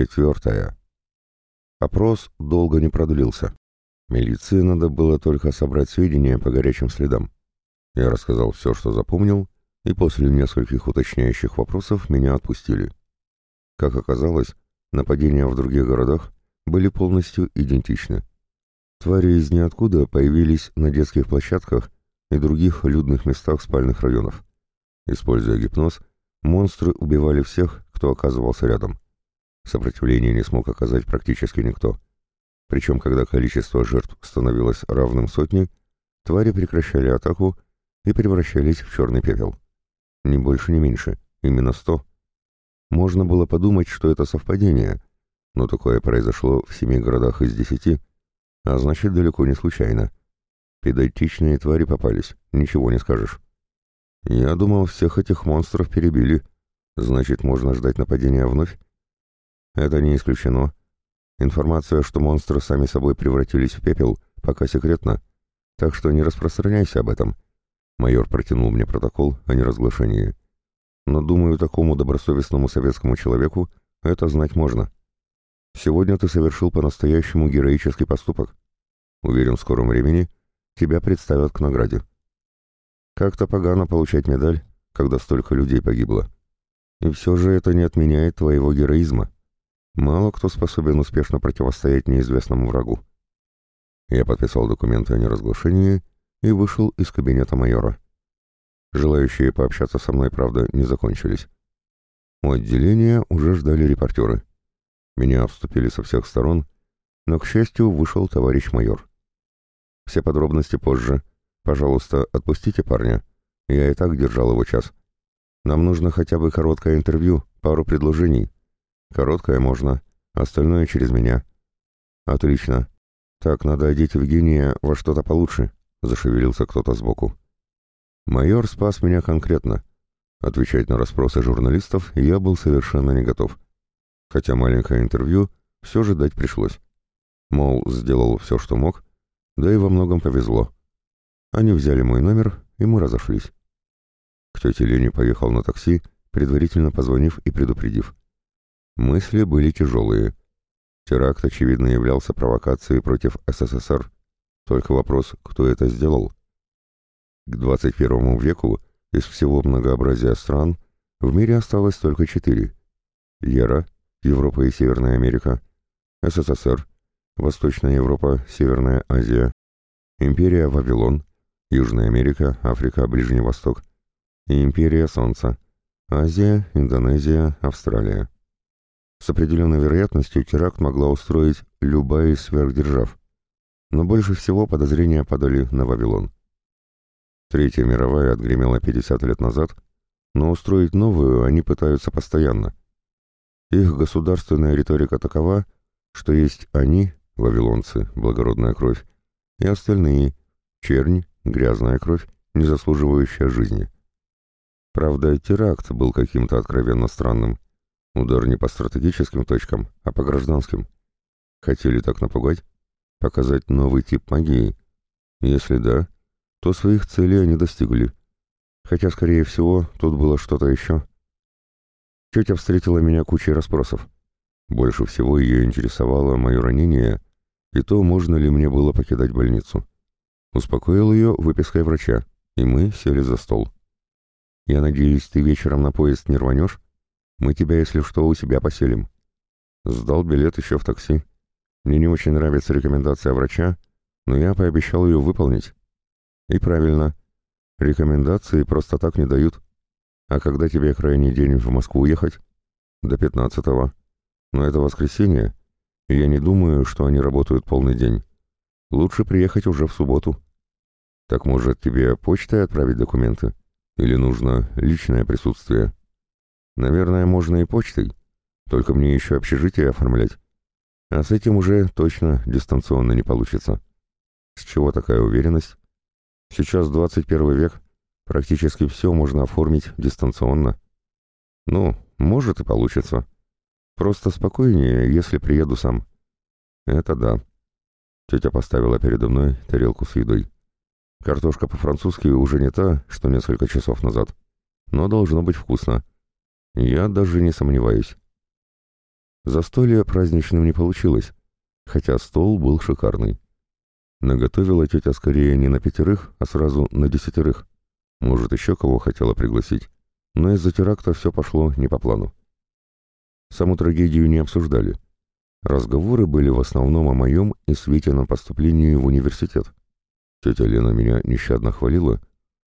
Четвертое. Опрос долго не продлился. Милиции надо было только собрать сведения по горячим следам. Я рассказал все, что запомнил, и после нескольких уточняющих вопросов меня отпустили. Как оказалось, нападения в других городах были полностью идентичны. Твари из ниоткуда появились на детских площадках и других людных местах спальных районов. Используя гипноз, монстры убивали всех, кто оказывался рядом. Сопротивление не смог оказать практически никто. Причем, когда количество жертв становилось равным сотне, твари прекращали атаку и превращались в черный пепел. Ни больше, ни меньше, именно сто. Можно было подумать, что это совпадение, но такое произошло в семи городах из десяти, а значит, далеко не случайно. Педантичные твари попались, ничего не скажешь. Я думал, всех этих монстров перебили. Значит, можно ждать нападения вновь? Это не исключено. Информация, что монстры сами собой превратились в пепел, пока секретна. Так что не распространяйся об этом. Майор протянул мне протокол о неразглашении. Но, думаю, такому добросовестному советскому человеку это знать можно. Сегодня ты совершил по-настоящему героический поступок. Уверен, в скором времени тебя представят к награде. Как-то погано получать медаль, когда столько людей погибло. И все же это не отменяет твоего героизма. Мало кто способен успешно противостоять неизвестному врагу. Я подписал документы о неразглашении и вышел из кабинета майора. Желающие пообщаться со мной, правда, не закончились. У отделения уже ждали репортеры. Меня обступили со всех сторон, но, к счастью, вышел товарищ майор. Все подробности позже. Пожалуйста, отпустите парня. Я и так держал его час. Нам нужно хотя бы короткое интервью, пару предложений. Короткое можно, остальное через меня. Отлично. Так, надо одеть Евгения во что-то получше, зашевелился кто-то сбоку. Майор спас меня конкретно. Отвечать на расспросы журналистов я был совершенно не готов. Хотя маленькое интервью все же дать пришлось. Мол, сделал все, что мог, да и во многом повезло. Они взяли мой номер, и мы разошлись. К тете Лене поехал на такси, предварительно позвонив и предупредив. Мысли были тяжелые. Теракт, очевидно, являлся провокацией против СССР. Только вопрос, кто это сделал? К 21 веку из всего многообразия стран в мире осталось только четыре. Ера, Европа и Северная Америка, СССР, Восточная Европа, Северная Азия, Империя Вавилон, Южная Америка, Африка, Ближний Восток и Империя Солнца, Азия, Индонезия, Австралия. С определенной вероятностью теракт могла устроить любая из сверхдержав, но больше всего подозрения падали на Вавилон. Третья мировая отгремела 50 лет назад, но устроить новую они пытаются постоянно. Их государственная риторика такова, что есть они, вавилонцы, благородная кровь, и остальные, чернь, грязная кровь, не заслуживающая жизни. Правда, теракт был каким-то откровенно странным. Удар не по стратегическим точкам, а по гражданским. Хотели так напугать? Показать новый тип магии? Если да, то своих целей они достигли. Хотя, скорее всего, тут было что-то еще. Тетя встретила меня кучей расспросов. Больше всего ее интересовало мое ранение и то, можно ли мне было покидать больницу. Успокоил ее выпиской врача, и мы сели за стол. «Я надеюсь, ты вечером на поезд не рванешь?» Мы тебя, если что, у себя поселим. Сдал билет еще в такси. Мне не очень нравится рекомендация врача, но я пообещал ее выполнить. И правильно. Рекомендации просто так не дают. А когда тебе крайний день в Москву ехать? До пятнадцатого. Но это воскресенье, и я не думаю, что они работают полный день. Лучше приехать уже в субботу. Так может тебе почтой отправить документы? Или нужно личное присутствие?» Наверное, можно и почтой, только мне еще общежитие оформлять. А с этим уже точно дистанционно не получится. С чего такая уверенность? Сейчас 21 век, практически все можно оформить дистанционно. Ну, может и получится. Просто спокойнее, если приеду сам. Это да. Тетя поставила передо мной тарелку с едой. Картошка по-французски уже не та, что несколько часов назад, но должно быть вкусно. Я даже не сомневаюсь. Застолье праздничным не получилось, хотя стол был шикарный. Наготовила тетя скорее не на пятерых, а сразу на десятерых. Может, еще кого хотела пригласить, но из-за теракта все пошло не по плану. Саму трагедию не обсуждали. Разговоры были в основном о моем и Светином поступлении в университет. Тетя Лена меня нещадно хвалила,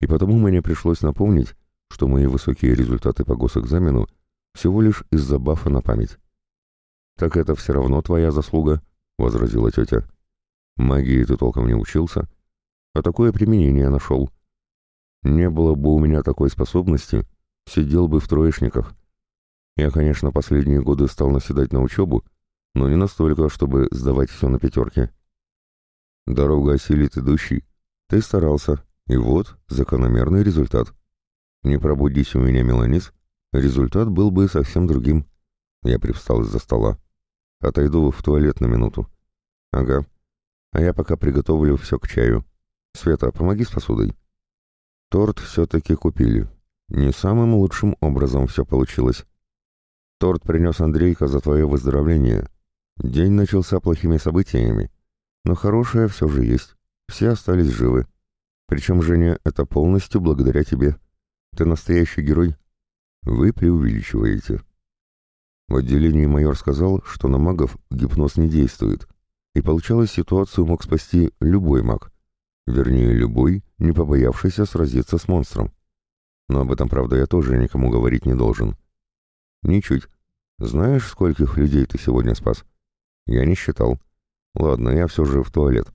и потому мне пришлось напомнить, что мои высокие результаты по госэкзамену всего лишь из-за бафа на память. «Так это все равно твоя заслуга», — возразила тетя. «Магии ты толком не учился, а такое применение нашел. Не было бы у меня такой способности, сидел бы в троечниках. Я, конечно, последние годы стал наседать на учебу, но не настолько, чтобы сдавать все на пятерки. Дорога осилит идущий. Ты старался, и вот закономерный результат. Не пробудись у меня меланис, результат был бы совсем другим. Я привстал из-за стола. Отойду в туалет на минуту. Ага. А я пока приготовлю все к чаю. Света, помоги с посудой. Торт все-таки купили. Не самым лучшим образом все получилось. Торт принес Андрейка за твое выздоровление. День начался плохими событиями. Но хорошее все же есть. Все остались живы. Причем, Женя, это полностью благодаря тебе. Ты настоящий герой. Вы преувеличиваете. В отделении майор сказал, что на магов гипноз не действует, и получалось, ситуацию мог спасти любой маг. Вернее, любой, не побоявшийся сразиться с монстром. Но об этом, правда, я тоже никому говорить не должен. Ничуть. Знаешь, скольких людей ты сегодня спас? Я не считал. Ладно, я все же в туалет.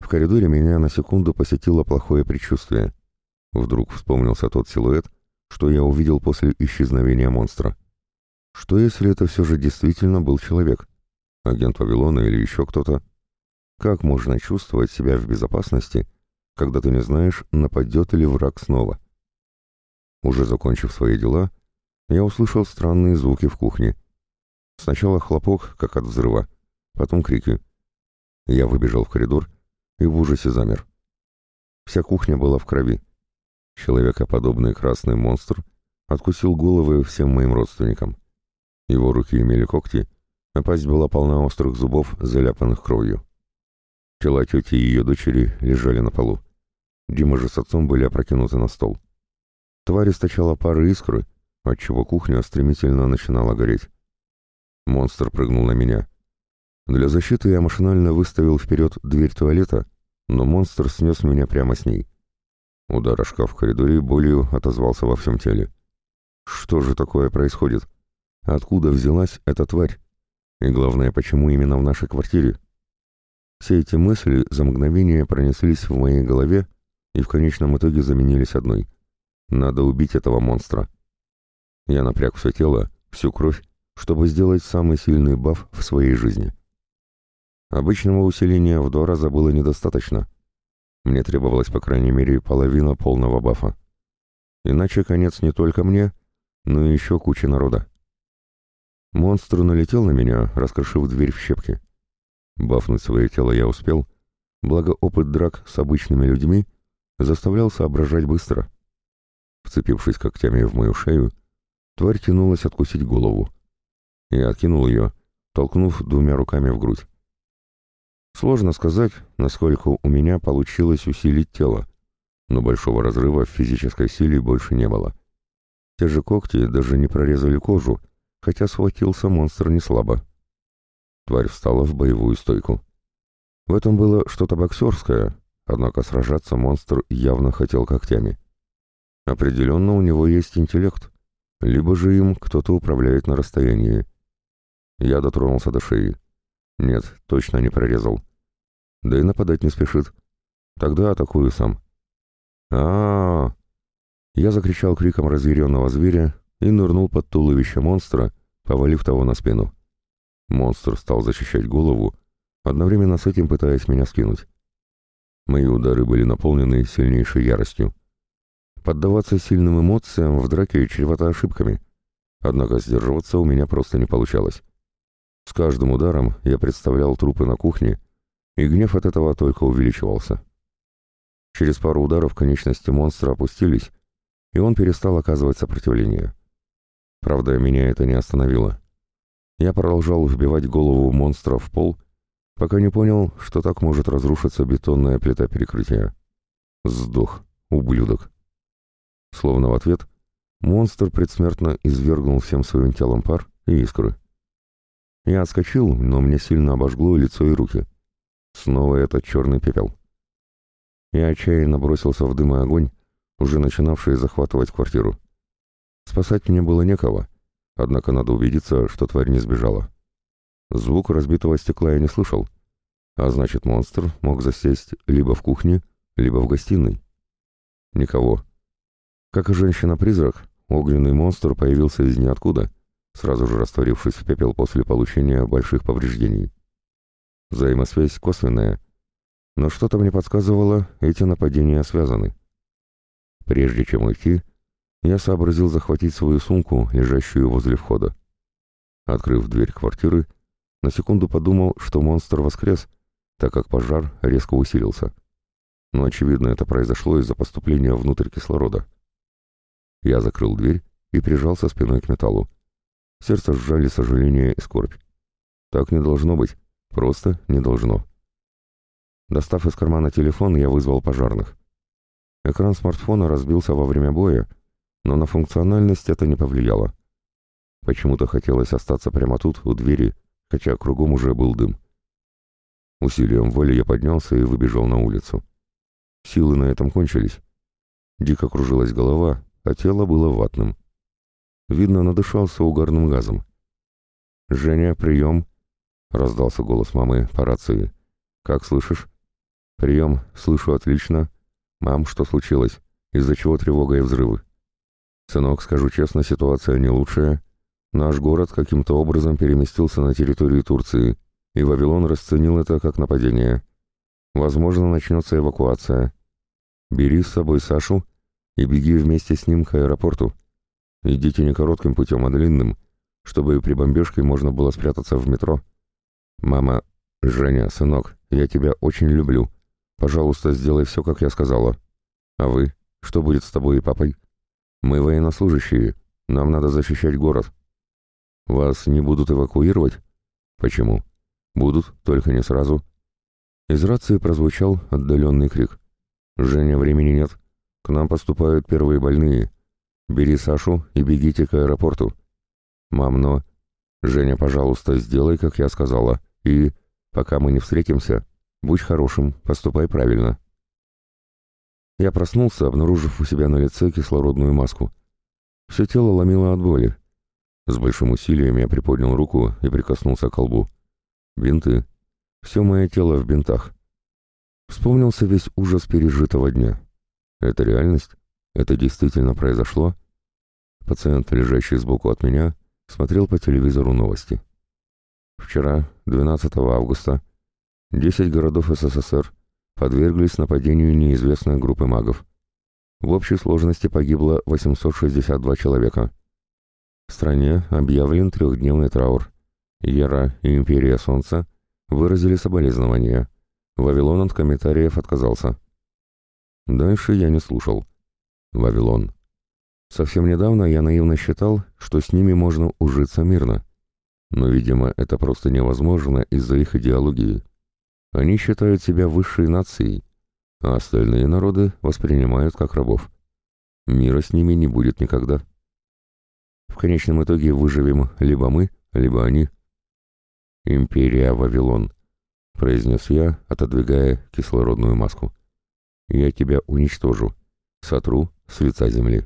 В коридоре меня на секунду посетило плохое предчувствие. Вдруг вспомнился тот силуэт, что я увидел после исчезновения монстра. Что если это все же действительно был человек? Агент Вавилона или еще кто-то? Как можно чувствовать себя в безопасности, когда ты не знаешь, нападет ли враг снова? Уже закончив свои дела, я услышал странные звуки в кухне. Сначала хлопок, как от взрыва, потом крики. Я выбежал в коридор и в ужасе замер. Вся кухня была в крови. Человекоподобный красный монстр откусил головы всем моим родственникам. Его руки имели когти, а пасть была полна острых зубов, заляпанных кровью. Тела тети и ее дочери лежали на полу. Дима же с отцом были опрокинуты на стол. Тварь источала пары искры, отчего кухня стремительно начинала гореть. Монстр прыгнул на меня. Для защиты я машинально выставил вперед дверь туалета, но монстр снес меня прямо с ней. Удар о шкаф в коридоре болью отозвался во всем теле. Что же такое происходит? Откуда взялась эта тварь? И главное, почему именно в нашей квартире? Все эти мысли за мгновение пронеслись в моей голове и в конечном итоге заменились одной. Надо убить этого монстра. Я напряг все тело, всю кровь, чтобы сделать самый сильный баф в своей жизни. Обычного усиления в два раза было недостаточно. Мне требовалось, по крайней мере, половина полного бафа. Иначе конец не только мне, но и еще куче народа. Монстр налетел на меня, раскрошив дверь в щепки. Бафнуть свое тело я успел, благо опыт драк с обычными людьми заставлял соображать быстро. Вцепившись когтями в мою шею, тварь тянулась откусить голову. Я откинул ее, толкнув двумя руками в грудь. Сложно сказать, насколько у меня получилось усилить тело, но большого разрыва в физической силе больше не было. Те же когти даже не прорезали кожу, хотя схватился монстр не слабо. Тварь встала в боевую стойку. В этом было что-то боксерское, однако сражаться монстр явно хотел когтями. Определенно у него есть интеллект, либо же им кто-то управляет на расстоянии. Я дотронулся до шеи. Нет, точно не прорезал. Да и нападать не спешит. Тогда атакую сам. а а, -а! Я закричал криком разъяренного зверя и нырнул под туловище монстра, повалив того на спину. Монстр стал защищать голову, одновременно с этим пытаясь меня скинуть. Мои удары были наполнены сильнейшей яростью. Поддаваться сильным эмоциям в драке чревато ошибками, однако сдерживаться у меня просто не получалось. С каждым ударом я представлял трупы на кухне, и гнев от этого только увеличивался. Через пару ударов конечности монстра опустились, и он перестал оказывать сопротивление. Правда, меня это не остановило. Я продолжал вбивать голову монстра в пол, пока не понял, что так может разрушиться бетонная плита перекрытия. Сдох, ублюдок. Словно в ответ, монстр предсмертно извергнул всем своим телом пар и искры. Я отскочил, но мне сильно обожгло лицо и руки. Снова этот черный пепел. Я отчаянно бросился в дым и огонь, уже начинавший захватывать квартиру. Спасать мне было некого, однако надо убедиться, что тварь не сбежала. Звук разбитого стекла я не слышал, а значит, монстр мог засесть либо в кухне, либо в гостиной. Никого. Как и женщина-призрак, огненный монстр появился из ниоткуда, сразу же растворившись в пепел после получения больших повреждений. Взаимосвязь косвенная, но что-то мне подсказывало, эти нападения связаны. Прежде чем уйти, я сообразил захватить свою сумку, лежащую возле входа. Открыв дверь квартиры, на секунду подумал, что монстр воскрес, так как пожар резко усилился. Но, очевидно, это произошло из-за поступления внутрь кислорода. Я закрыл дверь и прижался спиной к металлу. Сердце сжали сожаление и скорбь. Так не должно быть, просто не должно. Достав из кармана телефон, я вызвал пожарных. Экран смартфона разбился во время боя, но на функциональность это не повлияло. Почему-то хотелось остаться прямо тут, у двери, хотя кругом уже был дым. Усилием воли я поднялся и выбежал на улицу. Силы на этом кончились. Дико кружилась голова, а тело было ватным. Видно, надышался угарным газом. «Женя, прием!» — раздался голос мамы по рации. «Как слышишь?» «Прием, слышу отлично. Мам, что случилось? Из-за чего тревога и взрывы?» «Сынок, скажу честно, ситуация не лучшая. Наш город каким-то образом переместился на территорию Турции, и Вавилон расценил это как нападение. Возможно, начнется эвакуация. Бери с собой Сашу и беги вместе с ним к аэропорту. Идите не коротким путем, а длинным, чтобы при бомбежке можно было спрятаться в метро. Мама, Женя, сынок, я тебя очень люблю. Пожалуйста, сделай все, как я сказала. А вы? Что будет с тобой и папой? Мы военнослужащие, нам надо защищать город. Вас не будут эвакуировать? Почему? Будут, только не сразу. Из рации прозвучал отдаленный крик. «Женя, времени нет. К нам поступают первые больные. Бери Сашу и бегите к аэропорту. Мам, но... Женя, пожалуйста, сделай, как я сказала. И, пока мы не встретимся, будь хорошим, поступай правильно. Я проснулся, обнаружив у себя на лице кислородную маску. Все тело ломило от боли. С большим усилием я приподнял руку и прикоснулся к колбу. Бинты. Все мое тело в бинтах. Вспомнился весь ужас пережитого дня. Это реальность? Это действительно произошло? Пациент, лежащий сбоку от меня, смотрел по телевизору новости. Вчера, 12 августа, 10 городов СССР подверглись нападению неизвестной группы магов. В общей сложности погибло 862 человека. В стране объявлен трехдневный траур. Ера и Империя Солнца выразили соболезнования. Вавилон от комментариев отказался. Дальше я не слушал. Вавилон. Совсем недавно я наивно считал, что с ними можно ужиться мирно. Но, видимо, это просто невозможно из-за их идеологии. Они считают себя высшей нацией, а остальные народы воспринимают как рабов. Мира с ними не будет никогда. В конечном итоге выживем либо мы, либо они. «Империя Вавилон», — произнес я, отодвигая кислородную маску. «Я тебя уничтожу, сотру с лица земли».